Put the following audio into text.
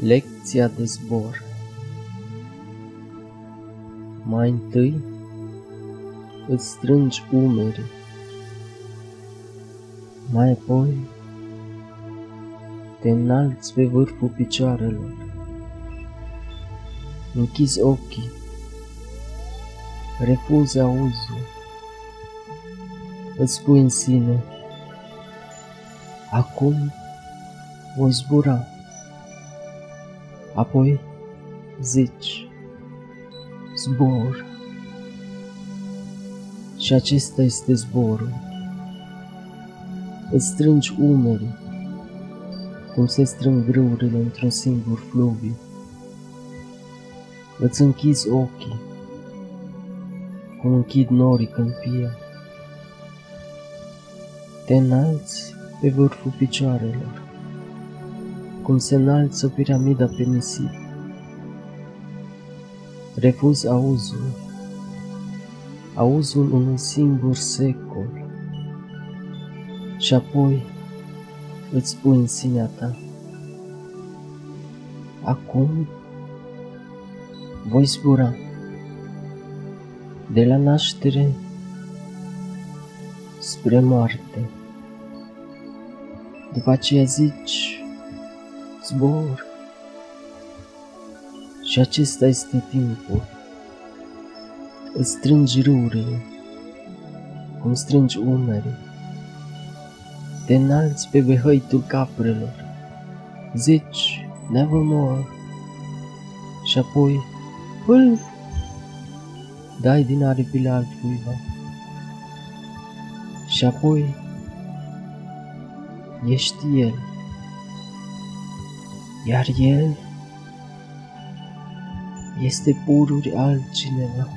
Lecția de zbor. Mai întâi îți strângi umerii, mai apoi te înalți pe vârful picioarelor, închizi ochii, refuzi auzul, îți spui în sine, acum voi zbura. Apoi zici, zbor. Și acesta este zborul. Îți strângi umerii, cum se strâng grâurile într-un singur fluviu. Îți închizi ochii, cum închid norii când pie. Te înalți pe vârful picioarelor cum se înalță piramida pe nisip. Refuz auzul, auzul unui singur secol, și apoi îți spui în sinea ta, acum voi zbura de la naștere spre moarte. După aceea zici, zbor. Și acesta este timpul. Îți strângi râurile, cum strângi umerii. Te înalți pe behăitul caprelor, zici, nevermore, și apoi, pâl, dai din aripile altcuiva. Și apoi, ești el iar el este pururi altcineva.